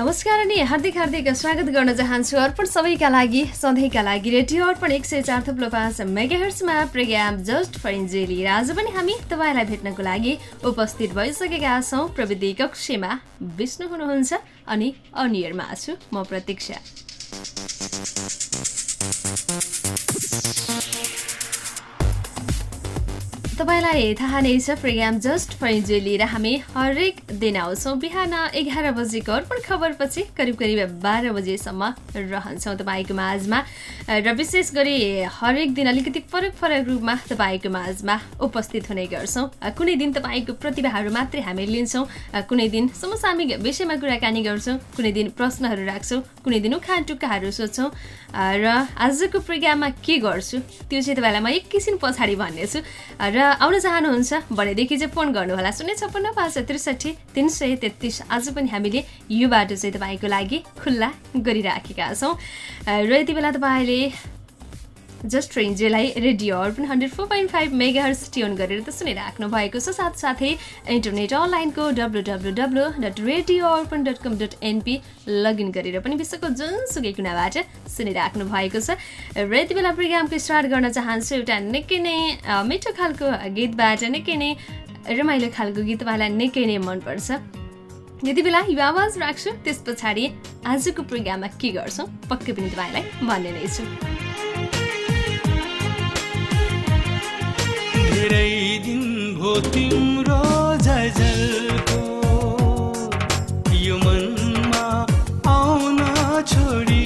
नमस्कार अनि हार्दिक हार्दिक स्वागत गर्न चाहन्छु अर्पण सबैका लागि सधैँका लागि रेडियो अर्पण एक सय चार थुप्रो पाँच मेगाहर्समा प्रोग्राम जस्ट फर इन्जेली आज पनि हामी तपाईँलाई भेट्नको लागि उपस्थित भइसकेका छौँ प्रविधि कक्षमा। विष्णु हुनुहुन्छ अनि अनियरमा छु म प्रतीक्षा। तपाईँलाई थाहा नै छ प्रोग्राम जस्ट फैन्जे लिएर हामी हरेक दिन आउँछौँ। बिहान एघार बजेको अर्पण खबरपछि करिब करिब बाह्र बजेसम्म रहन्छौँ तपाईँको माझमा। र विशेष गरी हरेक दिन अलिकति फरक फरक रूपमा तपाईँको माझमा उपस्थित हुने गर्छौँ। कुनै दिन तपाईँको प्रतिभाहरू मात्रै हामी लिन्छौँ कुनै दिन समसामिक विषयमा कुराकानी गर्छौँ कुनै दिन प्रश्नहरू राख्छौँ कुनै दिन उखान टुक्काहरू सोध्छौँ। र आजको प्रोग्राममा के गर्छु त्यो चाहिँ तपाईँलाई म एकैछिन पछाडि भन्नेछु। र आउन चाहनुहुन्छ भनेदेखि चाहिँ फोन गर्नुहोला। शून्य छप्पन्न पाँच सय त्रिसठी तिन सय तेत्तिस। आज पनि हामीले यो बाटो चाहिँ तपाईँको लागि खुल्ला गरिराखेका छौँ। र यति बेला तपाईँले just रेन्जेलाई radio Arpan hundred four point five mega hertz tune गरेर त सुनिराख्नु भएको छ। साथसाथै इन्टरनेट अनलाइनको W W W dot radio Arpan dot com dot NP log in गरेर पनि विश्वको जुनसुकै कुनाबाट सुनिराख्नु भएको छ। र यति बेला प्रोग्रामको स्टार्ट गर्न चाहन्छु एउटा निकै नै मिठो खालको गीतबाट निकै नै रमाइलो खालको गीत तपाईँलाई निकै नै मनपर्छ। यति बेला यो आवाज राख्छु त्यस पछाडि आजको प्रोग्राममा के गर्छौँ? पक्कै पनि तपाईँलाई भन्ने नै छु। धेरै दिन भो तिम्रो झल्को यो मनमा आउन छोडिको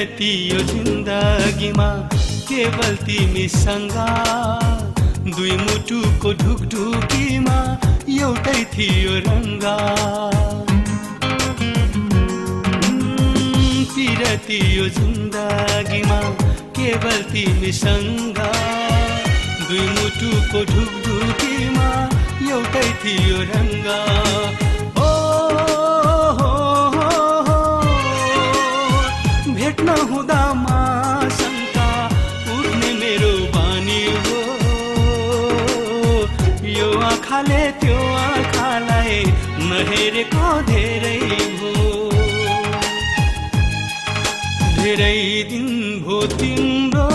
पिरती यो जिन्दगीमा केवल तिमीसँग। दुई मुटुको ढुकढुकीमा एउटै थियो रङ्ग। पिरती यो जिन्दगीमा केवल तिमीसँग। दुई मुटुको ढुकढुकीमा एउटै थियो रङ्ग। आँखाले त्यो आँखालाई नहेरेको धेरै हो। धेरै दिन भो तिम्रो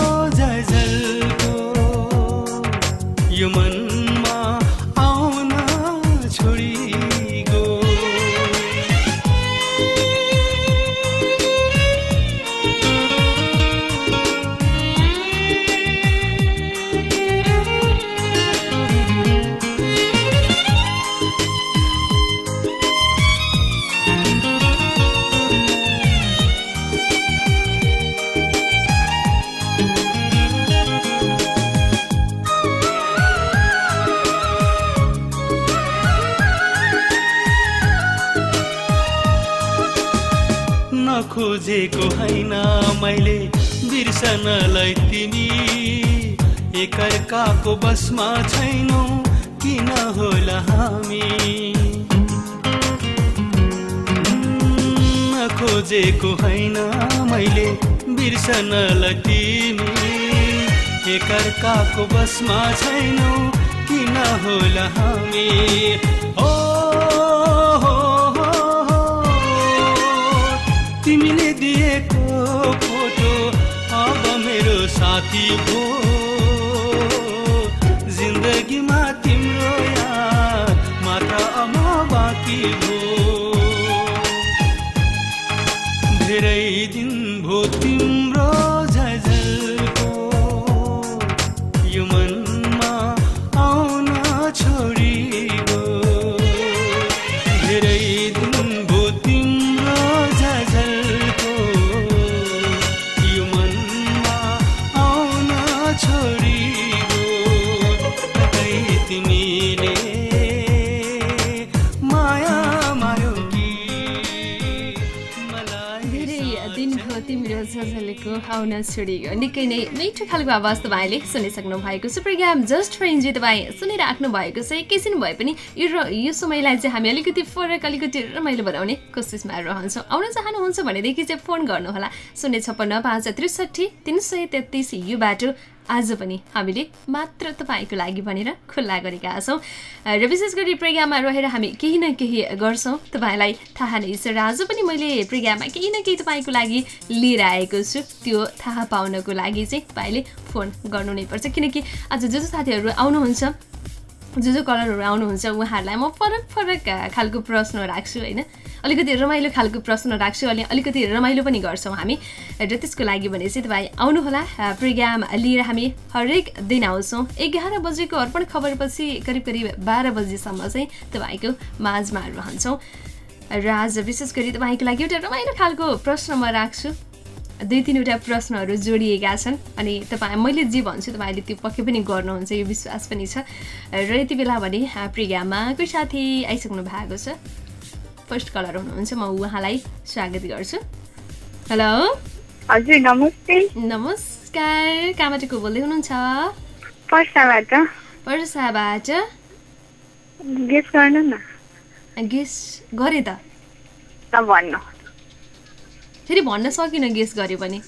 बिर्सनलाई तिमी एकअर्काको बसमा छैनौ किन होला हामी? खोजेको होइन मैले बिर्सनलाई तिमी एकअर्काको बसमा छैनौ किन होला हामी? तिमीले दिएको साथी भो जिन्दगीमा तिम्रो याद मात्र अब बाँकी भो धेरै दिन भो तिम्रो आउन छोडियो निकै नै मिठो खालको आवाज तपाईँले सुनिसक्नु भएको छ प्रोग्राम जस्ट फर इन्जोय तपाईँ सुनिराख्नु भएको छ। एकैछिन भए पनि यो यो समयलाई चाहिँ हामी अलिकति फरक अलिकति रमाइलो बनाउने कोसिसमा रहन्छौँ। आउन चाहनुहुन्छ भनेदेखि चाहिँ फोन गर्नुहोला। शून्य छप्पन्न पाँच त्रिसठी तिन सय तेत्तिस यो बाटो। आज पनि हामीले मात्र तपाईँको लागि भनेर खुल्ला गरेका छौँ। र विशेष गरी प्रोग्राममा रहेर हामी केही न केही गर्छौँ। तपाईँलाई थाहा नै छ र आज पनि मैले प्रोग्राममा केही न केही तपाईँको लागि लिएर आएको छु। त्यो थाहा पाउनको लागि चाहिँ तपाईँले फोन गर्नु नै पर्छ। किनकि आज जो जो साथीहरू आउनुहुन्छ जो जो कलरहरू आउनुहुन्छ उहाँहरूलाई म फरक फरक खालको प्रश्न राख्छु होइन? अलिकति रमाइलो खालको प्रश्न राख्छु अनि अलिकति रमाइलो पनि गर्छौँ हामी। र त्यसको लागि भने चाहिँ तपाईँ आउनुहोला प्रोग्राम लिएर हामी हरेक दिन आउँछौँ। एघार बजेको अर्पण खबरपछि करिब करिब बाह्र बजीसम्म चाहिँ तपाईँको माझमा रहन्छौँ। र आज विशेष गरी तपाईँको लागि एउटा रमाइलो खालको प्रश्न म राख्छु। दुई तिनवटा प्रश्नहरू जोडिएका छन्। अनि तपाईँ मैले जे भन्छु तपाईँले त्यो पक्कै पनि गर्नुहुन्छ यो विश्वास पनि छ। र यति बेला भने अ, प्रोग्राममा कोही साथी आइसक्नु भएको छ? फर्स्ट कलर हुनुहुन्छ म उहाँलाई स्वागत गर्छु। हेलो हजुर नमस्ते। नमस्कार कहाँबाट को बोल्दै हुनुहुन्छ? पर्साबाट। गेस गर्नु न। गेस गरेँ त। त भन्नु। फेरि भन्न सकिनँ गेस गरेँ पनि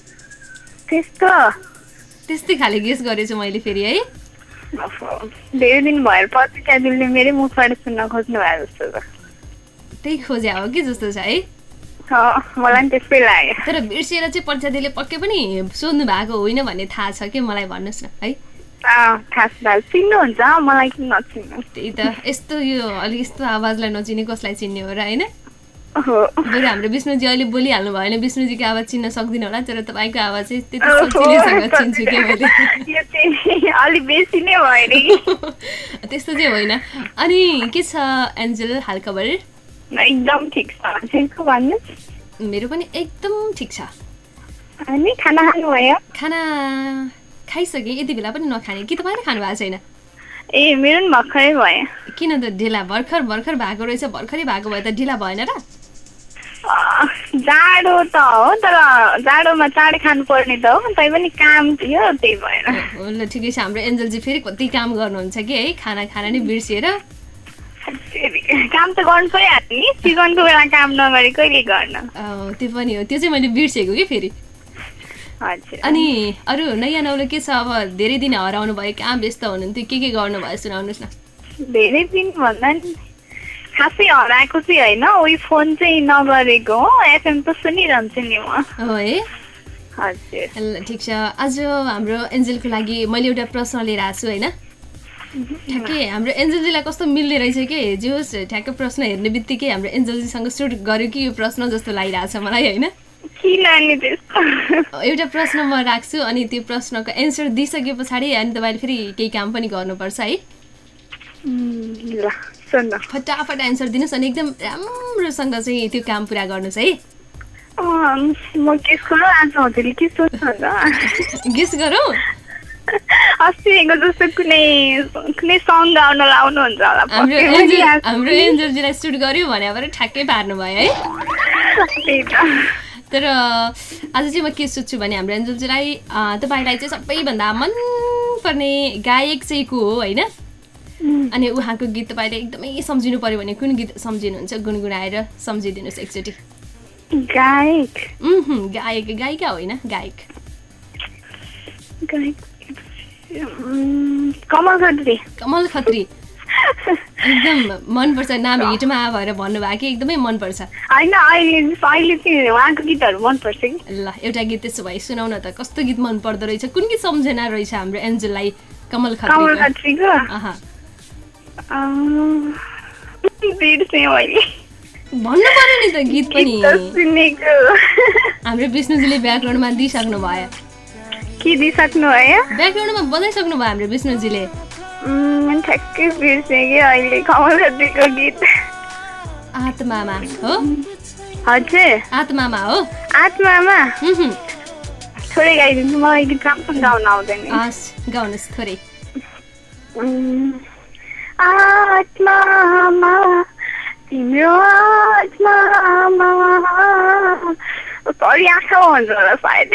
त्यस्तो। त्यस्तै खाले गेस गरेछु मैले फेरि है। धेरै दिन भएर पछि च्यादुलले मेरै मुखबाट सुन्न खोज्नु भयो जस्तो छ। त्यही खोज्या हो कि जस्तो छ है। मलाई पनि त्यस्तै लाग्यो। तर बिर्सिएर चाहिँ पञ्चायतीले पक्कै पनि सोध्नु भएको होइन भन्ने थाहा छ कि मलाई भन्नुहोस् न है। चिन्नुहुन्छ मलाई त्यही त यस्तो यो अलिक यस्तो आवाजलाई नचिने कसलाई चिन्ने हो र होइन? बरु हाम्रो विष्णुजी अहिले बोलिहाल्नु भएन विष्णुजीको आवाज चिन्न सक्दिनँ होला तर तपाईँको आवाज चाहिँ त्यति सजिलैसँग चिन्छु कि मैले? भयो त्यस्तो चाहिँ होइन। अनि के छ एन्जेल हालखबर एकदम ठिक छ। मेरो पनि एकदम ठिक छ। अनि खाना खानुभयो? खाना खाइसकेँ। यति बेला पनि नखाने। कि तपाईँले खानु भएको छैन? ए मेरो पनि भर्खरै भयो। किन त ढिला? भर्खर भर्खर भएको रहेछ। भर्खरै भएको भए त ढिला भएन र। जाडो त हो तर जाडोमा चाँडै खानुपर्ने त हो तै पनि काम थियो त्यही भएर। ल ठिकै छ हाम्रो एन्जलजी फेरि कति काम गर्नुहुन्छ कि है? खाना खाना नै बिर्सिएर। काम त गर्नु परिहाल्यो नि सिजनको बेला काम नगरे कहिले गर्न? त्यो पनि हो त्यो चाहिँ मैले बिर्सेको कि फेरि। अनि अरू नयाँ नौलो के छ? अब धेरै दिन हराउनु भयो कहाँ व्यस्त हुनुहुन्थ्यो के के गर्नुभयो सुनाउनुहोस् न। धेरै दिन भन्दा नि खासै हराएको चाहिँ होइन उही फोन चाहिँ नगरेको हो एफएम त सुनिरहन्छु नि म। हो ठिक छ। आज हाम्रो एन्जेलको लागि मैले एउटा प्रश्न लिएर आएको छु होइन? ठ्याक्कै हाम्रो एन्जलजीलाई कस्तो मिल्ने रहेछ कि? जे होस् ठ्याक्कै प्रश्न हेर्ने बित्तिकै हाम्रो एन्जलजीसँग सुट गर्यो कि यो प्रश्न जस्तो लागिरहेको छ मलाई होइन? एउटा प्रश्न म राख्छु अनि त्यो प्रश्नको एन्सर दिइसके पछाडि अनि तपाईँले फेरि केही काम पनि गर्नुपर्छ है। ल। फटाफट एन्सर दिनुहोस् अनि एकदम राम्रोसँग चाहिँ त्यो काम पुरा गर्नुहोस् है। गेस गरौँ अस्तिको जस्तो कुनै कुनै सङ गाउन लाउनुहुन्छ होला हाम्रो एन्जलजीलाई सुट गर्यो भने ठ्याक्कै पार्नु भयो है। तर आज चाहिँ म के सोध्छु भने हाम्रो एन्जलजीलाई तपाईँलाई चाहिँ सबैभन्दा मनपर्ने गायक चाहिँ को हो होइन? अनि उहाँको गीत तपाईँले एकदमै सम्झिनु पऱ्यो भने कुन गीत सम्झिनुहुन्छ? गुनगुनाएर सम्झिदिनुहोस् एकचोटि। गायक। गायक गायिका होइन गायक। कमल खत्री। कमल खत्री। एकदम मनपर्छ नाम हिटमा भएर भन्नुभयो कि एकदमै मनपर्छ। ल एउटा गीत त्यसो भए सुनाउन त कस्तो गीत मन पर्दो रहेछ? कुन गीत सम्झना रहेछ हाम्रो एन्जललाई कमल कमल बिर्सेँ मैले। भन्नु पर्यो नि त गीत पनि। हाम्रो विष्णुजीले ब्याकग्राउन्डमा दिइसक्नु भयो। के दिइसक्नु भयो? ब्याकग्राउन्डमा बजाइसक्नु भयो हाम्रो विष्णुजीले। उम्, ठ्याक्कै बिर्सेँ कि अहिले गीत। आत्मामा हो? हजुर। आत्मामा हो? आत्मामा। थोरै गाइदिनु मलाई गीत राम्रोसँग गाउन आउँदैन। हस् गाउनुहोस् थोरै। आत्मामा तिम्रो आत्मामा। सरी आँखा भन्छ होला सायद।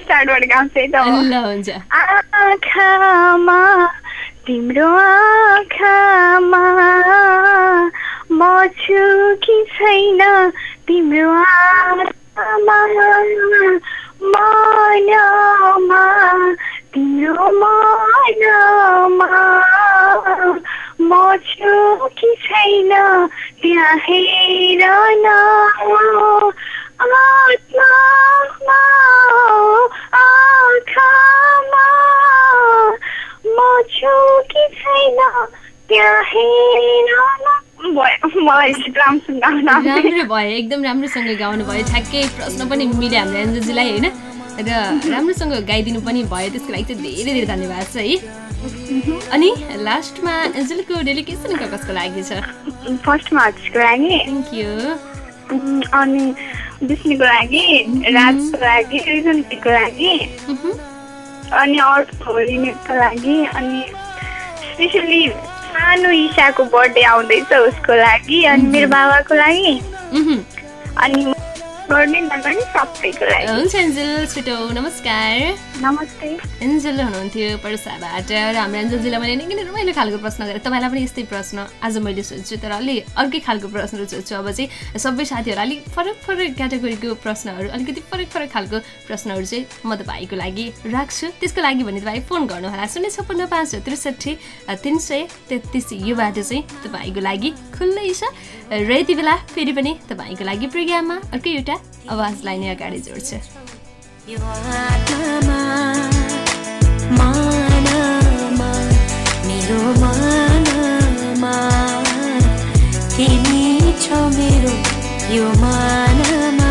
स्टार्टबाट गाउँछ है। त हुन्छ। आँखामा तिम्रो आँखामा म छु कि छैन तिम्रो आत्मामा मनमा तिम्रो मनमा म छु कि छैन त्यहाँ हेर न आत्मामा आँखामा म छु कि छैन त्यहाँ हेर न। राम्रो भयो एकदम राम्रोसँग गाउनु भयो ठ्याक्कै प्रश्न पनि मिल्यो हाम्रो एन्जलजीलाई होइन र राम्रोसँग गाइदिनु पनि भयो त्यसको लागि चाहिँ धेरै धेरै धन्यवाद छ है। अनि लास्टमा एन्जलको डेलिकेसन कसको लागि छ? फर्स्टमा हजुरको लागि। थ्याङ्क यू अनि विष्णुको लागि राजको लागि रिजन्तीको लागि। अनि अर्को रिनेटको लागि अनि स्पेसली सानो इसाको बर्थडे आउँदैछ उसको लागि अनि मेरो बाबाको लागि। अनि हुन्छ एन्जल छिटो नमस्कार नमस्ते एन्जल हुनुहुन्थ्यो पर्साबाट र हाम्रो एन्जलजीलाई मैले निकै नै रमाइलो खालको प्रश्न गरेँ तपाईँलाई पनि यस्तै प्रश्न आज मैले सोध्छु तर अलि अर्कै खालको प्रश्नहरू सोध्छु अब चाहिँ सबै साथीहरू अलिक फरक फरक क्याटेगोरीको प्रश्नहरू अलिकति फरक फरक खालको प्रश्नहरू चाहिँ म तपाईँको लागि राख्छु त्यसको लागि भने तपाईँ फोन गर्नुहोला शून्य छप्पन्न पाँच त्रिसठी तिन सय तेत्तिस यो बाटो चाहिँ तपाईँको लागि खुल्लै छ र यति बेला फेरि पनि तपाईँको लागि प्रोग्राममा अर्कै एउटा आवाजलाई नै अगाडि जोड्छ। यो आत्मामा मानमा मेरो मानमा तिमी छौ मेरो यो मानमा?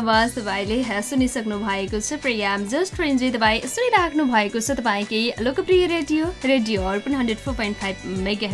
आवाज तपाईँले सुनिसक्नु भएको छ। प्रोग्राम जस्ट रेन्जे तपाईँ सुनिराख्नु भएको छ। तपाईँकै लोकप्रिय radio radio Arpan hundred four point five mega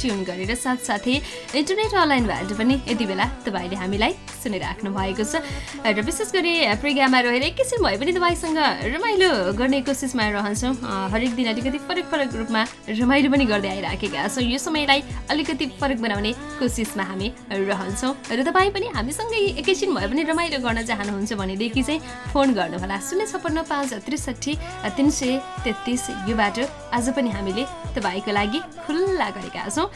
tune गरेर साथसाथै इन्टरनेट अनलाइनबाट पनि यति बेला तपाईँले हामीलाई सुनिराख्नु भएको छ। र विशेष गरी प्रोग्राममा रहेर एकैछिन भए पनि तपाईँसँग रमाइलो गर्ने कोसिसमा रहन्छौँ। हरेक दिन अलिकति फरक फरक रूपमा रमाइलो पनि गर्दै आइराखेका छौँ। यो समयलाई अलिकति फरक बनाउने कोसिसमा हामी रहन्छौँ। र तपाईँ पनि हामीसँगै एकैछिन भए पनि रमाइलो गर्न चाहनुहुन्छ भनेदेखि चाहिँ फोन गर्नुहोला। शून्य छप्पन्न पाँच त्रिसठी तिन सय तेत्तिस यो बाटो आज पनि हामीले तपाईँको लागि खुल्ला गरेका छौँ।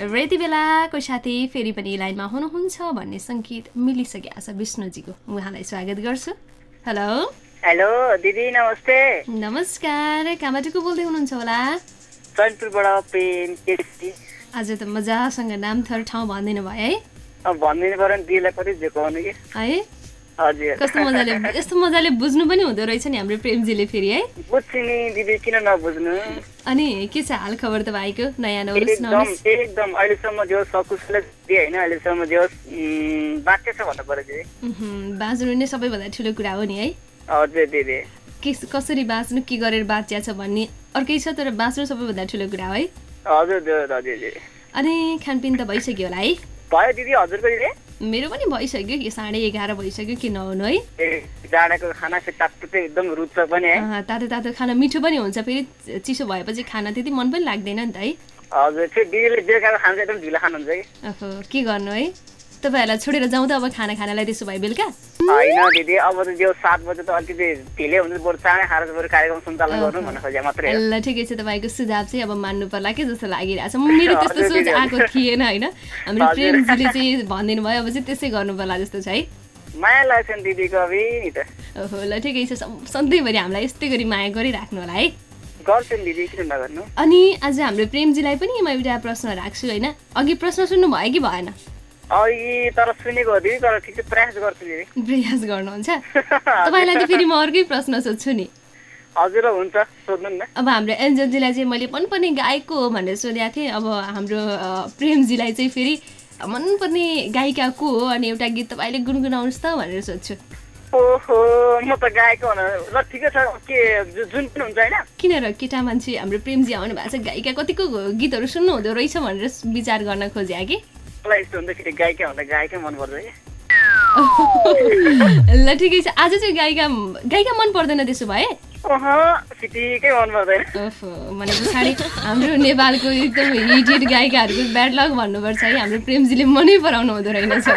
र यति बेला कोही साथी फेरि पनि लाइनमा हुनुहुन्छ भन्ने सङ्केत मिलिसकेको छ विष्णुजीको। उहाँलाई स्वागत गर्छु। हेलो। हेलो दिदी नमस्ते। नमस्कार। कहाँबाट को बोल्दै हुनुहुन्छ होला? आज त मजासँग नाम थर ठाउँ भनिदिनु भयो है। अब भनिदिनु पऱ्यो नि दिदीलाई कति झुकाउनु कि। है? कस्तो मजाले यस्तो मजाले बुझ्नु पनि हुँदो रहेछ नि हाम्रो प्रेमजीले फेरि है? किन नबुझ्नु? अनि के छ हाल खबर तपाईँको नयाँ नौरस एकदम नौरस एकदम अहिलेसम्म जो सकुशले दिदी होइन अहिलेसम्म जो बाँचे छ भन्नु पऱ्यो दिदी। बाँच्नु नै सबैभन्दा ठुलो कुरा हो नि है? हजुर दिदी। के कसरी बाँच्नु के गरेर बाँचिया छ भन्ने अर्कै छ तर बाँच्नु सबैभन्दा ठुलो कुरा हो है? हजुर अनि खानपिन त भइसक्यो होला है? भयो दिदी हजुरको दिदी? मेरो पनि भइसक्यो यो साढे एघार भइसक्यो के नहुनु है? जाडाको खाना एकदम रुच्छ पनि है। तातो तातो खाना मिठो पनि हुन्छ फेरि चिसो भएपछि खाना त्यति मन पनि लाग्दैन नि त है। हजुर कि। के गर्नु है? तपाईँहरूलाई छोडेर जाउँ त अब खाना खानालाई त्यसो भए बेलुका। होइन दिदी अब त त्यो सात बजे त अलिकति ढिलै हुन्छ बरु चाँडै खाएर बरु कार्यक्रम सञ्चालन गर्नु भन्न खोजे मात्रै ल ठिकै छ तपाईँको सुझाव चाहिँ अब मान्नु पर्ला के जस्तो लागिरहेछ मेरो त्यस्तो सोच दिदी, आएको थिएन होइन? हाम्रो। प्रेमजीले चाहिँ भनिदिनु भयो अब चाहिँ त्यसै गर्नु पर्ला जस्तो छ है। माया लाग्छ नि दिदीको अब नि त। ओहो ल ठिकै छ। सधैँभरि हामीलाई यस्तै गरी माया गरिराख्नु होला है। दिदी अनि आज हाम्रो प्रेमजीलाई पनि म एउटा प्रश्न राख्छु होइन? अघि प्रश्न सुन्नु भयो कि भएन? अघि तर सुनेको हो दिदी तर ठिक चाहिँ प्रयास गर्छु दिदी। प्रयास गर्नुहुन्छ? तपाईँलाई त फेरि म अर्कै प्रश्न सोध्छु नि। हजुर हुन्छ सोध्नु नि अब हाम्रो एन्जलजीलाई चाहिँ मैले मनपर्ने गायक को हो भनेर सोधेको थिएँ। अब हाम्रो प्रेमजीलाई चाहिँ फेरि मनपर्ने गायिका को हो अनि एउटा गीत तपाईँले गुनगुनाउनुहोस् त भनेर सोध्छु। ओहो म त हुन ल ठिकै छ के जुन पनि हुन्छ होइन। किन र केटा मान्छे हाम्रो प्रेमजी आउनु भएको छ गायिका कतिको गीतहरू सुन्नु हुँदो रहेछ भनेर विचार गर्न खोजे कि मलाई यस्तो हुन्छ फेरि गायकै भन्दा गायकै मनपर्छ कि ल ठिकै छ। आज चाहिँ गायिका गायिका मन पर्दैन त्यसो भए? भने पछाडि हाम्रो नेपालको एकदम हिट हिट गायिकाहरूको ब्याड लक भन्नुपर्छ है। हाम्रो प्रेमजीले मनै पराउनु हुँदो रहेनछ।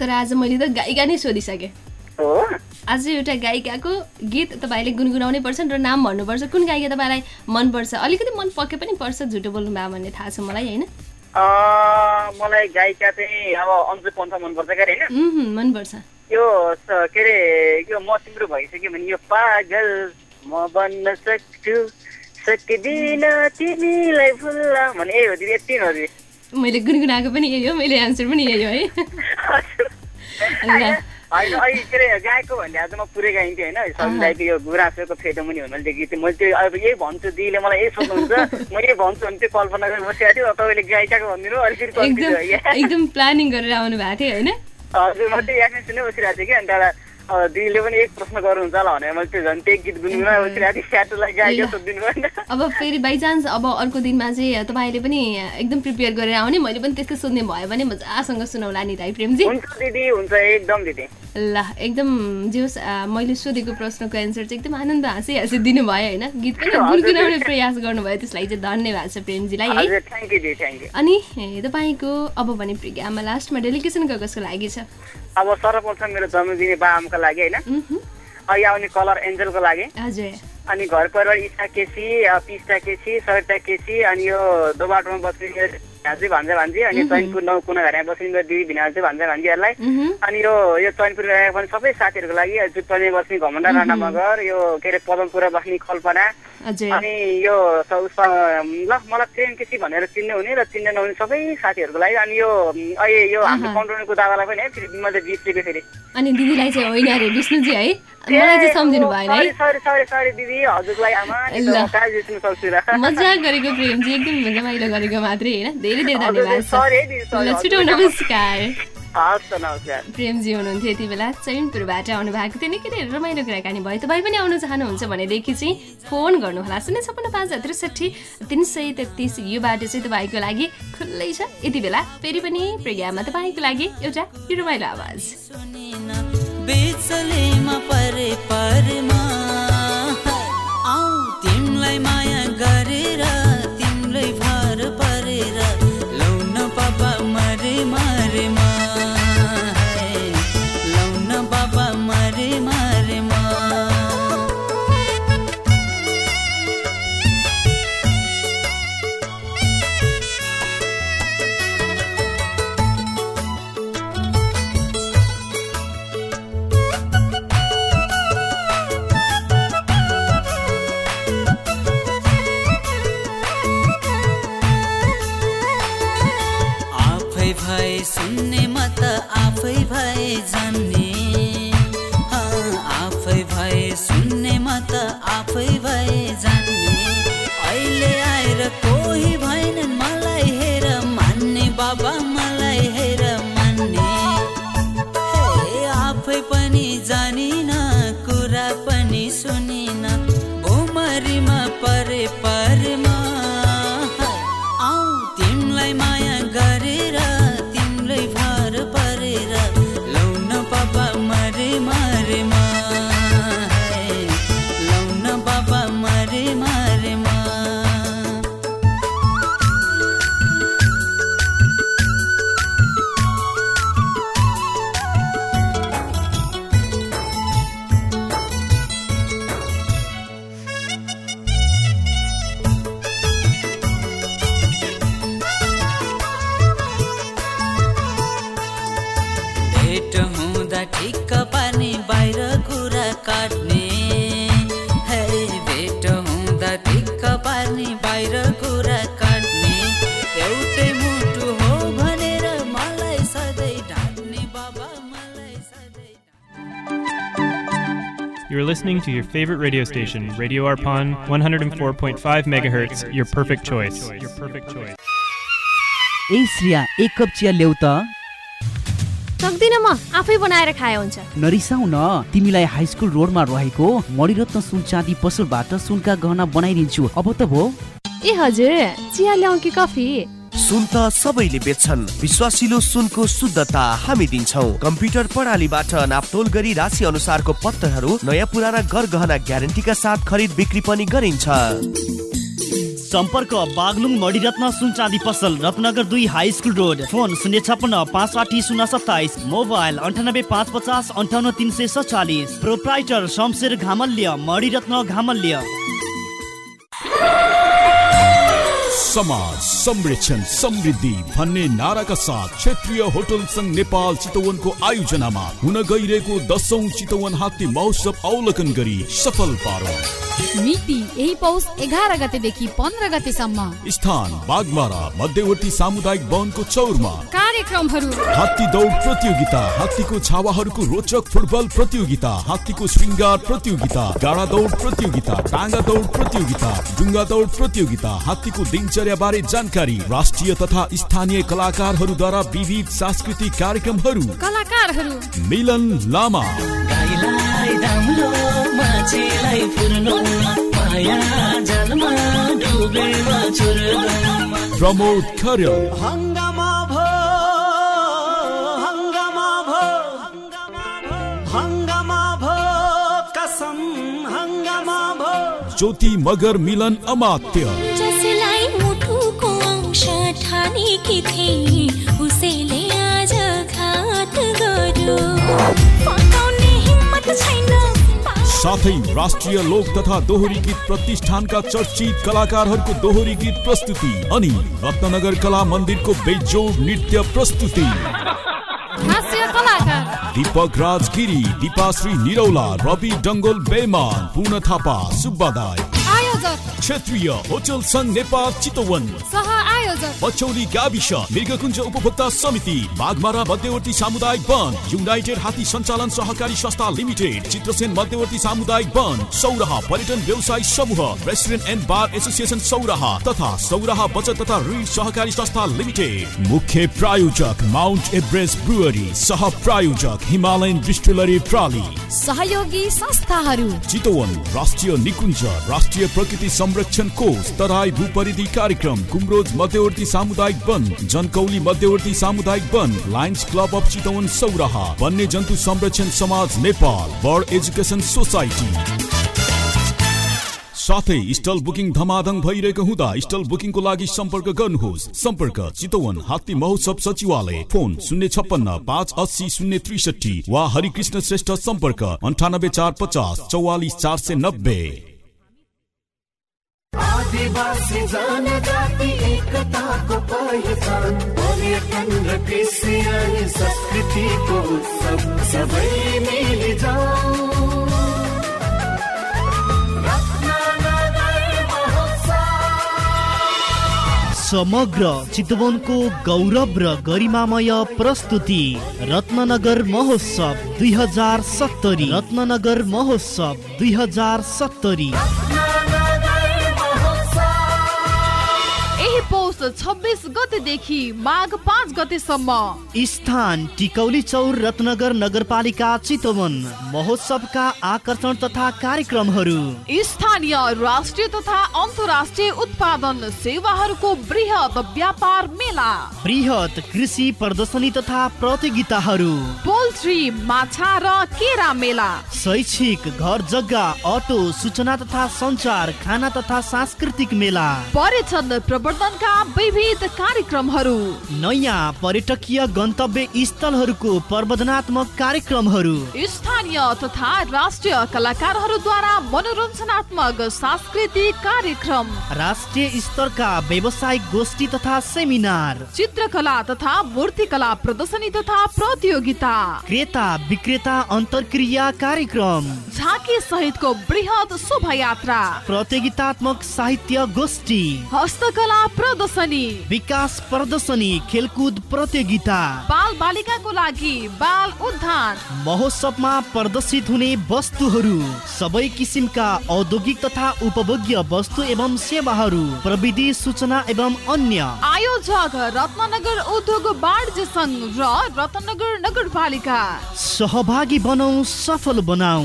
तर आज मैले त गायिका नै सोधिसकेँ। आज एउटा गायिकाको गीत तपाईँले गुनगुनाउनै पर्छ र नाम भन्नुपर्छ। कुन गायिका तपाईँलाई मनपर्छ? अलिकति मन पके पनि पर्छ झुटो बोल्नु भयो भन्ने थाहा छ मलाई होइन? मलाई गायिका चाहिँ अब अन्जु पन्थ मनपर्छ क्या होइन? मनपर्छ। यो के अरे यो म तिम्रो भइसक्यो भने यो पागल म बन्न सक्छु। सक्दिन तिमीलाई भुल्न भने यही हो दिदी यति हो दिदी। मैले गुनगुनाएको पनि यही हो मैले एन्सर पनि यही हो है। होइन अहिले के अरे गाएको भन्ने आज म पुरै गाइन्थेँ होइन। सबै यो गुराँसोको फेटो मुनि भन्नु त्यो गीत मैले त्यो अब यही भन्छु दिदीले मलाई यही सोध्नुहुन्छ म यही भन्छु भने त्यो कल्पना गरेर बसिरहेको थियो तपाईँले गायिकाको भनिदिनु अलिकति एकदम प्लानिङ गरेर आउनु भएको थियो होइन? हजुर म त्यही याद सुनै बसिरहेको थिएँ कि अन्त दिदीले पनि एक प्रश्न गर्नुहुन्छ होला भनेर मैले त्यो झन् त्यही गीत गुनगुना गाएको अब फेरि बाइचान्स अब अर्को दिनमा चाहिँ तपाईँले पनि एकदम प्रिपेयर गरेर आउने मैले पनि त्यस्तै सोध्ने भयो भने मजासँग सुनाउला नि है प्रेमजी। हुन्छ दिदी हुन्छ एकदम दिदी। ल एकदम जे होस् मैले सोधेको प्रश्नको एन्सर चाहिँ एकदम आनन्द हाँसी हाँसी दिनुभयो होइन? गीत पनि गुनगुनाउने प्रयास गर्नुभयो त्यसलाई चाहिँ धन्यवाद छ प्रेमजीलाई है। अनि तपाईँको अब भने प्रिज्ञामा लास्टमा डेलिगेसन कसको लागि छ? अब सर्वप्रथम मेरो जन्मदिने बा आमाको लागि होइन? अहिले आउने कलर एन्जलको लागि। अनि घर परिवार इच्छा केसी पिस्टा केसी सरिता केसी अनि यो दोबाटोमा बस्ने मेरो भान्जी भान्जा भान्जी अनि चैनपुर नौ कुना घरमा बस्ने मेरो दिदी भिनाजु भान्जा भान्जीहरूलाई उहुँ, अनि यो यो चैनपुर पनि सबै साथीहरूको लागि जुत्तामा बस्ने घमण्डा राणा मगर यो के अरे पदमपुरा बस्ने कल्पना। अनि यो ल मलाई प्रेम केसी भनेर चिन्ने हुने र चिन्ने नहुने सबै साथीहरूको लागि अनि यो अहिले यो हाम्रो। कन्ट्रोलको दादालाई पनि है फेरि मैले बिर्सेको फेरि। अनि दिदीलाई चाहिँ होइन अरे विष्णुजी है। मलाई चाहिँ सम्झिनु भएन है। ल। मजा गरेको प्रेमजी एकदम रमाइलो गरेको मात्रै होइन धेरै धेरै धन्यवाद ल छिटो। नमस्कार। प्रेमजी हुनुहुन्थ्यो यति बेला चैनपुरबाट आउनु भएको थियो। निकै नै रमाइलो कुराकानी भयो। तपाईँ पनि आउनु चाहनुहुन्छ भनेदेखि चाहिँ फोन गर्नुहोला। शून्य छपन्न पाँच त्रिसठी तिन सय तेत्तिस यो बाटो चाहिँ तपाईँको लागि खुल्लै छ। यति बेला फेरि पनि प्रोग्राममा तपाईँको लागि एउटा रमाइलो आवाज। बेचलेमा परे परमा। cogí va favorite radio station, Radio Arpon, 104.5 megahertz, your perfect choice. Your perfect choice. ए श्रिया एक कप चिया ल्याउ त। सक्दिनँ म आफै बनाएर खाए हुन्छ। नरिसाउ न तिमीलाई हाई स्कुल रोडमा रहेको मणिरत्न सुन चाँदी पसलबाट सुनका गहना बनाइदिन्छु। अब त भो। ए हजुर चिया ल्याउँ कि कफी? सुन त सबैले बेच्छन्। विश्वासिलो सुनको शुद्धता हामी दिन्छौ। कम्प्युटर प्रणालीबाट नापतोल गरी राशि अनुसारको पत्तरहरू नयाँ पुराना गरगहना ग्यारेन्टीका साथ खरिद बिक्री पनि गरिन्छ। सम्पर्क बागलुङ मणिरत्न सुन चाँदी पसल रत्नगर दुई हाई स्कुल रोड। फोन शून्य छप्पन्न पाँच साठी शून्य सत्ताइस। मोबाइल अन्ठानब्बे पाँच पचास अन्ठाउन्न तिन सय सत्तालिस प्रोप्राइटर शमशेर घामल्य मणिरत्न घामल्य। समाज संरक्षण समृद्धि भन्ने नाराका साथ क्षेत्रीय होटल संघ नेपाल चितवनको आयोजनामा हुन गइरहेको दसौं चितवन हात्ती महोत्सव अवलोकन गरी सफल पारौँ। मिति यही पौष एघार गतेदेखि पन्ध्र गतेसम्म। स्थान बागमारा मध्यवर्ती सामुदायिक भवनको चौरमा। कार्यक्रमहरू। हात्ती दौड प्रतियोगिता हात्तीको छावाहरूको रोचक फुटबल प्रतियोगिता हात्तीको श्रृङ्गार प्रतियोगिता गाडा दौड प्रतियोगिता टाङ्गा दौड प्रतियोगिता डुङ्गा दौड प्रतियोगिता हात्तीको दिनचर्या बारे जानकारी राष्ट्रिय तथा स्थानीय कलाकारहरूद्वारा विविध सांस्कृतिक कार्यक्रमहरू। कलाकारहरू। मिलन लामा। प्रमोद भो ज्योति मगर मिलन अमात्य। ठानेकी थिए उसैले आज घात गर्यो फकाउने हिम्मत छैन। साथै राष्ट्रिय लोक तथा दोहोरी गीत प्रतिष्ठानका चर्चित कलाकारहरूको दोहोरी गीत प्रस्तुति अनि रत्नगर कला मन्दिरको बेजोड नृत्य प्रस्तुति। हास्य कलाकार। दीपक राज गिरी दीपाश्री निरौला रवि डङ्गोल बेमान पुन थापा सुब्बा दाई। क्षेत्रीय होटल संघ नेपाल चितवन सह आयोजक पचौली गाविस मृगकुञ्ज उपभोक्ता समिति बागमारा मध्यवर्ती सामुदायिक वन युनाइटेड हात्ती सञ्चालन सहकारी संस्था लिमिटेड चित्रसेन मध्यवर्ती सामुदायिक वन सौराहा पर्यटन व्यवसाय समूह restaurant and bar association Sauraha तथा सौराहा बचत तथा ऋण सहकारी संस्था लिमिटेड मुख्य प्रायोजक माउन्ट एभरेस्ट ब्रुअरी सह प्रायोजक हिमालयन डिस्टिलरी प्राली सहयोगी संस्थाहरू चितवन राष्ट्रिय निकुञ्ज राष्ट्रिय प्रकृति संरक्षण कोष तराई भूपरिधि कार्यक्रम कुमरोज मध्यवर्ती सामुदायिक वन जनकौली मध्यवर्ती सामुदायिक वन Lions club of Chitwan Sauraha वन्य जन्तु संरक्षण समाज नेपाल बर्ड एजुकेसन सोसाइटी। साथै स्टल बुकिङ धमाधम भइरहेको हुँदा स्टल बुकिङको लागि सम्पर्क गर्नुहोस्। सम्पर्क चितवन हात्ती महोत्सव सचिवालय फोन शून्य छप्पन्न पाँच अस्सी शून्य त्रिसठी वा हरिकृष्ण श्रेष्ठ सम्पर्क अन्ठानब्बे चार पचास चौवालिस चार सय नब्बे। आदिवासी जनजाति एकताको पहिचान। पर्यटन र कृषि अनि संस्कृतिको उत्सव। सबै मिली जाऊ समग्र चितवनको गौरव र गरिमामय प्रस्तुति रत्ननगर महोत्सव दुई हजार सत्तरी। रत्ननगर महोत्सव दुई हजार सत्तरी। पौष छब्बिस गतेदेखि माघ पाँच गतेसम्म। स्थान टिकौली चौर रत्नगर नगरपालिका चितवन महोत्सवका आकर्षण तथा कार्यक्रमहरू। स्थानीय राष्ट्रिय तथा अन्तर्राष्ट्रिय उत्पादन सेवाहरूको वृहत व्यापार मेला। बृहत कृषि प्रदर्शनी तथा प्रतियोगिताहरू। पोल्ट्री माछा र केरा मेला। शैक्षिक घर जग्गा अटो सूचना तथा संचार खाना तथा सांस्कृतिक मेला। पर्यटन प्रवर्धनका विविध कार्यक्रमहरू। नयाँ पर्यटकीय गन्तव्य स्थलहरूको प्रवर्धनात्मक कार्यक्रमहरू। स्थानीय तथा राष्ट्रिय कलाकारहरूद्वारा मनोरञ्जनात्मक सांस्कृतिक कार्यक्रम। राष्ट्रिय स्तरका व्यावसायिक गोष्ठी तथा सेमिनार। चित्रकला तथा मूर्तिकला प्रदर्शनी तथा प्रतियोगिता। क्रेता विक्रेता अन्तर्क्रिया कार्यक्रम। झाँकी सहितको वृहत शोभायात्रा। प्रतियोगितात्मक साहित्य गोष्ठी। हस्तकला प्रदर्शनी विकास प्रदर्शनी खेलकुद प्रतियोगिता। बाल बालिकाको लागि बाल उद्यान महोत्सवमा प्रदर्शित हुने वस्तुहरू सबै किसिमका औद्योगिक तथा उपभोग्य वस्तु एवं सेवाहरू प्रविधि सूचना एवं अन्य। आयोजक रत्नगर उद्योग वाणिज्य संघ र रत्नगर नगरपालिका। सहभागी बनाऊ सफल बनाऊ।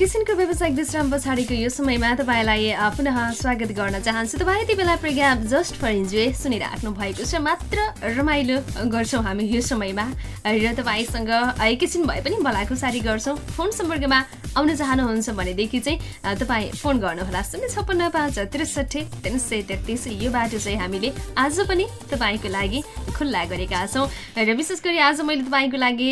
किसिमको व्यावसायिक विश्राम पछाडिको यो समयमा तपाईँलाई पुनः स्वागत गर्न चाहन्छु। तपाईँ यति बेला प्रोग्राम जस्ट फर इन्जोय सुनिराख्नु भएको छ मात्र रमाइलो गर्छौँ हामी यो समयमा। र तपाईँसँग एकैछिन भए पनि भलाकुसारी गर्छौँ। फोन सम्पर्कमा आउन चाहनुहुन्छ भनेदेखि चाहिँ तपाईँ फोन गर्नुहोला। शून्य छप्पन्न पाँच त्रिसठी तिन सय तेत्तिस। यो बाटो चाहिँ हामीले आज पनि तपाईँको लागि खुल्ला गरेका छौँ। र विशेष गरी आज मैले तपाईँको लागि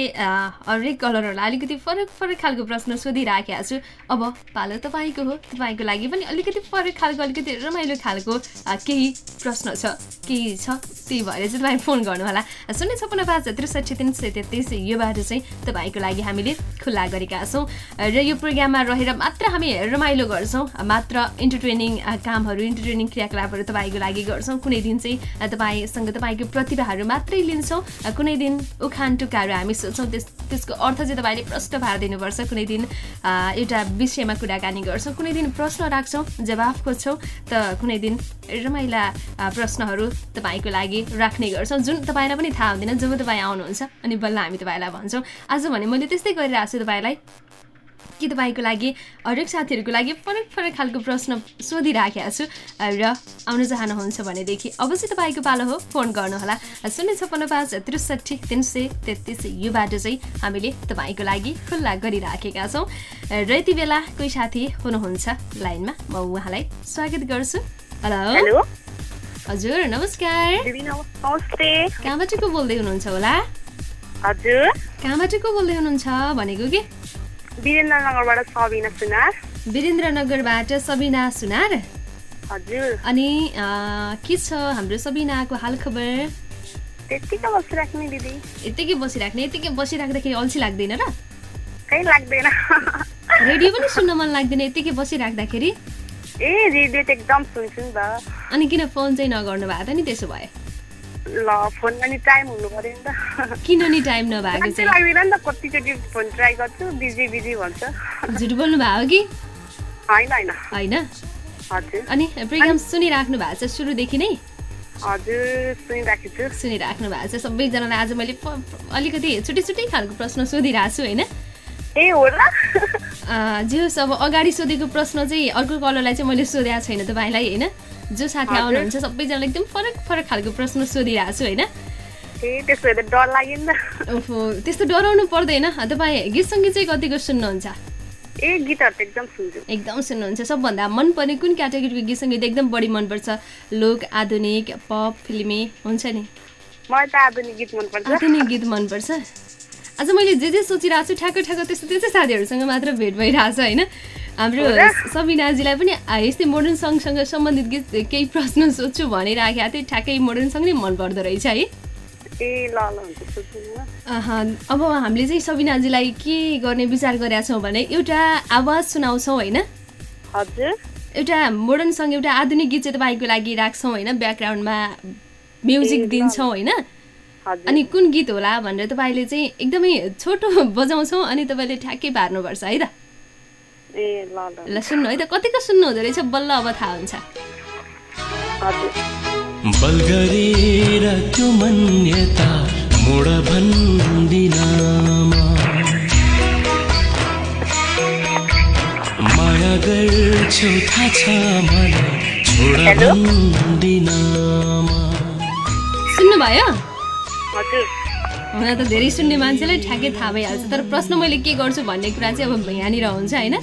हरेक कलरहरूलाई अलिकति फरक फरक खालको प्रश्न सोधिराखेका छु। अब पालो तपाईँको हो। तपाईँको लागि पनि अलिकति फरक खालको अलिकति रमाइलो खालको केही प्रश्न छ। केही छ? त्यही भएर चाहिँ तपाईँ फोन गर्नुहोला। शून्य छप्पन्न पाँच त्रिसठी तिन सय तेत्तिस यो बाटो चाहिँ तपाईँको लागि हामीले खुल्ला गरेका छौँ। र यो प्रोग्राममा रहेर मात्र हामी रमाइलो गर्छौँ। मात्र इन्टरटेनिङ कामहरू इन्टरटेनिङ क्रियाकलापहरू तपाईँको लागि गर्छौँ। कुनै दिन चाहिँ तपाईँसँग तपाईँको प्रतिभाहरू मात्रै लिन्छौँ कुनै दिन उखान टुक्काहरू हामी सोध्छौँ त्यस त्यसको अर्थ चाहिँ तपाईँले प्रश्न पारिदिनुपर्छ कुनै दिन एउटा विषयमा कुराकानी गर्छौँ कुनै दिन प्रश्न राख्छौँ जवाफ खोज्छौँ त कुनै दिन रमाइला प्रश्नहरू तपाईँको लागि राख्ने गर्छौँ। जुन तपाईँलाई पनि थाहा हुँदैन जब तपाईँ आउनुहुन्छ अनि बल्ल हामी तपाईँलाई भन्छौँ। आज भने मैले त्यस्तै गरिरहेको छु तपाईँलाई। कि तपाईँको लागि हरेक साथीहरूको लागि फरक फरक खालको प्रश्न सोधिराखेको छु र आउन चाहनुहुन्छ भनेदेखि अवश्य तपाईँको पालो हो फोन गर्नुहोला। शून्य छप्पन्न पाँच त्रिसठी तिन सय तेत्तिस यो बाटो चाहिँ हामीले तपाईँको लागि खुल्ला गरिराखेका छौँ। र यति बेला कोही साथी हुनुहुन्छ लाइनमा म उहाँलाई स्वागत गर्छु। हेलो। हजुर नमस्कार। कहाँबाट को बोल्दै हुनुहुन्छ होला? हजुर। कहाँबाट को बोल्दै हुनुहुन्छ भनेको कि? वीरेन्द्रनगरबाट सबिना सुनार। वीरेन्द्रनगरबाट सबिना सुनार। हजुर। अनि के छ हाम्रो सबिनाको हाल खबर त्यतिकै बसिराख्ने दिदी। यत्तिकै बसिराख्ने यत्तिकै बसिराख्दाखेरि अल्छी लाग्दैन र? कहीँ लाग्दैन। रेडियो पनि सुन्न मन लाग्दैन यत्तिकै बसिराख्दाखेरि? ए रेडियो त एकदम सुन्छु नि त अनि किन फोन चाहिँ नगर्नु भएको त नि त्यसो भए? ल फोनमा नि टाइम हुनु पर्यो नि त। किन नि टाइम नभएको चाहिँ? लाग्दैन नि त कतिचोटि फोन ट्राई गर्छु बिजी बिजी भन्छ। झुट बोल्नु भएको कि? होइन होइन। होइन? अनि प्रोग्राम सुनिराख्नु भएको छ सुरुदेखि नै? हजुर सुनिराखेको छु। सुनिराख्नु भएको छ। सबैजनालाई आज मैले अलिकति छुट्टी छुट्टी खालको प्रश्न सोधिरहेको छु होइन? ए अब अगाडि सोधेको प्रश्न चाहिँ अर्को कलरलाई चाहिँ मैले सोधेको छैन तपाईँलाई होइन? जो साथी। आउनुहुन्छ सबैजनालाई एकदम फरक फरक खालको प्रश्न सोधिरहेको छु होइन? ओहो त्यस्तो डराउनु पर्दैन। तपाईँ गीत सङ्गीत चाहिँ कतिको सुन्नुहुन्छ? ए गीतहरू त एकदम सुन्छु। एकदम सुन्नुहुन्छ। सबभन्दा मनपर्ने कुन क्याटेगोरीको गीत सङ्गीत एकदम बढी मनपर्छ? लोक आधुनिक पप फिल्मी हुन्छ नि? मलाई त आधुनिक गीत मनपर्छ। आधुनिक गीत मनपर्छ? आज मैले जे जे सोचिरहेको छु ठ्याक्क ठ्याक्क त्यस्तो त्यस्तै साथीहरूसँग मात्र भेट भइरहेको छ होइन? हाम्रो? सबिनाजीलाई पनि यस्तै मोडर्न सङसँग सम्बन्धित गीत केही प्रश्न सोध्छु भनिराखेको थिएँ। ठ्याक्कै मोडर्न सङ नै मन पर्दो रहेछ है। अब हामीले चाहिँ सबिनाजीलाई के गर्ने विचार गरेका छौँ भने एउटा आवाज सुनाउँछौँ होइन? एउटा मोडर्न सङ एउटा आधुनिक गीत चाहिँ तपाईँको लागि राख्छौँ होइन? ब्याकग्राउन्डमा म्युजिक दिन्छौँ होइन? अनि कुन गीत होला भनेर तपाईँले चाहिँ एकदमै छोटो बजाउँछौँ अनि तपाईँले ठ्याक्कै पार्नुपर्छ है त? ए ल सुन्नु है त। कतिको सुन्नु हुँदो रहेछ? बल्ल अब थाहा हुन्छ। हजुर। बल गरेर त्यो मान्यता मोड भन्दिनमा। माया गर्छौ थाहा छ मलाई छोड भन्दिनमा। सुन्नुभयो? हजुर। हुन त धेरै सुन्ने मान्छेलाई ठ्याक्कै थाहा भइहाल्छ। तर प्रश्न मैले के गर्छु भन्ने कुरा चाहिँ अब यहाँनिर हुन्छ होइन?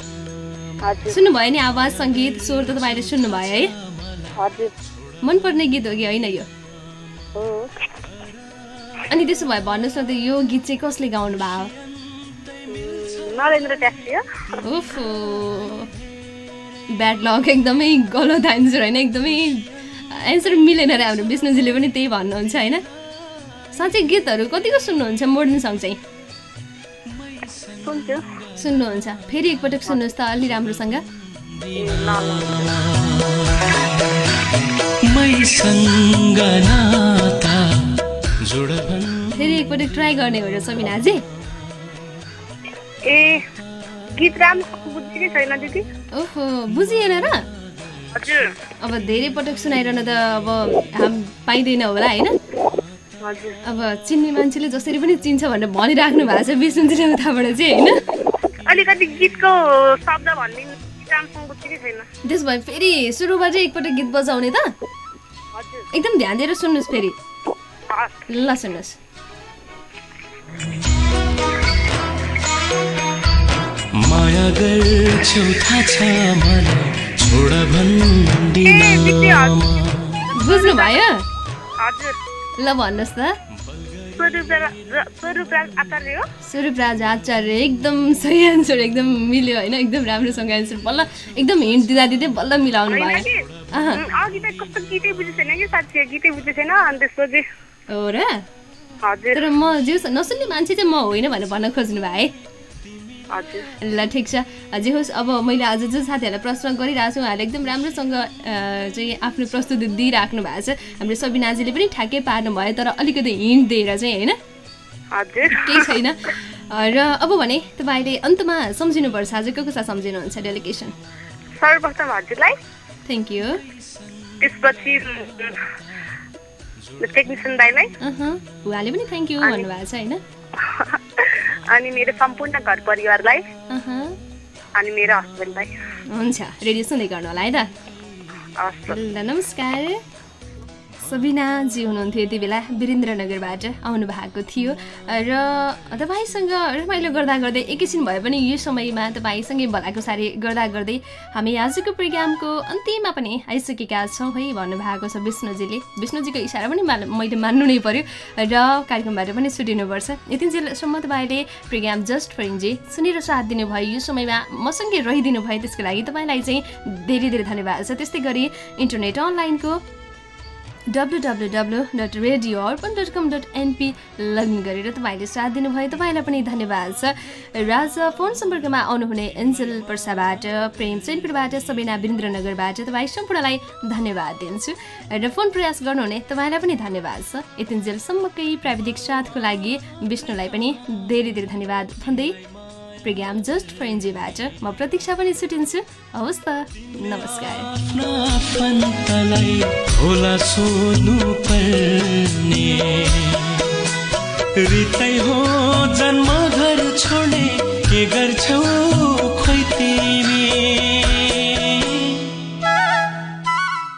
सुन्नुभयो नि आवाज सङ्गीत स्वर त तपाईँले सुन्नुभयो है? मनपर्ने गीत हो कि होइन यो? अनि त्यसो भए भन्नुहोस् न त यो गीत चाहिँ कसले गाउनु भयो ब्याड लक एकदमै गलत एन्सर होइन? एकदमै एन्सर मिलेन र हाम्रो विष्णुजीले पनि त्यही भन्नुहुन्छ होइन? साँच्चै गीतहरू कतिको सुन्नुहुन्छ? मोडर्न सङ चाहिँ। सुन्छु। सुन्नुहुन्छ। फेरि एकपटक सुन्नुहोस् त अलि राम्रोसँग। फेरि एकपटक ट्राई गर्ने हो र सबिनाजी ए गीत राम्रो छैन दिदी? ओहो बुझिएन र। अब धेरै पटक सुनाइरहन त अब हाम पाइँदैन होला होइन? अब चिन्ने मान्छेले जसरी पनि चिन्छ भनेर भनिराख्नु भएको छ विष्णुजीले उताबाट चाहिँ होइन? अलिकति गीतको शब्द भनिदिनु त्यसो भए फेरि सुरुबाट एकपटक गीत बजाउने त। एकदम ध्यान दिएर सुन्नुहोस् फेरि। ल सुन्नुहोस्। माया गर्छौ थाहा छ मलाई छोड भन्दिनमा बुझ्नुभयो? हजुर। ल भन्नुहोस् त स्वरूप राज आचार्य एकदम सही एन्सर एकदम मिल्यो होइन एकदम राम्रोसँग एन्सर बल्ल एकदम हिन्ट दिँदा दिँदै बल्ल मिलाउनु भयो। हो र? तर म जे नसुन्ने मान्छे चाहिँ म होइन भनेर भन्न खोज्नु भयो है। हजुर ल ठिक छ। जे होस् अब मैले आज जो साथीहरूलाई प्रश्न गरिरहेको छु उहाँहरूले एकदम राम्रोसँग चाहिँ आफ्नो प्रस्तुति दिइराख्नु भएको छ। हाम्रो सबिनाजीले पनि ठ्याक्कै पार्नु भयो तर अलिकति हिन्ट दिएर चाहिँ होइन? केही छैन। र अब भने तपाईँले अन्तमा सम्झिनुपर्छ आज को कसलाई सम्झिनुहुन्छ डेलिगेसन? सर्वप्रथम हजुरलाई। थ्याङ्क यू त्यसपछि टेक्निसियन दाईलाई। उहाँले पनि थ्याङ्क यू भन्नुभएको छ होइन? अनि मेरो सम्पूर्ण घर परिवारलाई अनि मेरो हस्बेन्डलाई हुन्छ रेडियो सुन्दै गर्नु होला है त? ल नमस्कार। सबिनाजी हुनुहुन्थ्यो यति बेला वीरेन्द्रनगरबाट आउनु भएको थियो। र तपाईँसँग रमाइलो गर्दा गर्दै एकैछिन भए पनि यो समयमा तपाईँसँगै भलाकुसारी गर्दा गर्दै हामी आजको प्रोग्रामको अन्त्यमा पनि आइसकेका छौँ है भन्नुभएको छ विष्णुजीले। विष्णुजीको इसारा पनि मैले मान्नु नै पर्यो र कार्यक्रमबाट पनि छुटिनुपर्छ यतिन्जेलसम्म तपाईँले प्रोग्राम जस्ट फर इन्जे सुनेर साथ दिनुभयो। यो समयमा मसँगै रहिदिनु भयो त्यसको लागि तपाईँलाई चाहिँ धेरै धेरै धन्यवाद छ। त्यस्तै गरी इन्टरनेट अनलाइनको W W W dot radio Arpan dot com dot NP log in गरेर तपाईँले साथ दिनुभयो। तपाईँलाई पनि धन्यवाद छ। र आज फोन सम्पर्कमा आउनुहुने एन्जेल पर्साबाट प्रेम चैनपुरबाट सबिना वीरेन्द्रनगरबाट तपाईँ सम्पूर्णलाई धन्यवाद दिन्छु। र फोन प्रयास गर्नुहुने तपाईँलाई पनि धन्यवाद छ। यतिन्जेलसम्मकै प्राविधिक साथको लागि विष्णुलाई पनि धेरै धेरै धन्यवाद भन्दै प्रोग्राम जस्ट फर एनजीबाट म प्रतीक्षा पनि छुटिन्छु हवस् त नमस्कार आफन्तलाई होला सोध्नु पर्ने रितै हो जन्म घर छोड्ने के गर्छौ खोइ तिमी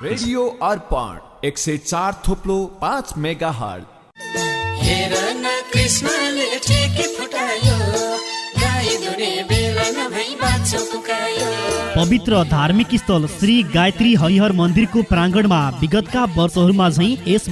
रेडियो अर्पण एक सय चार थोप्लो पाँच मेगा हेर न कृष्णले ठेकी फुटायो। पवित्र धार्मिक स्थल श्री गायत्री हरिहर मन्दिरको प्राङ्गणमा विगतका वर्षहरूमा झैँ यस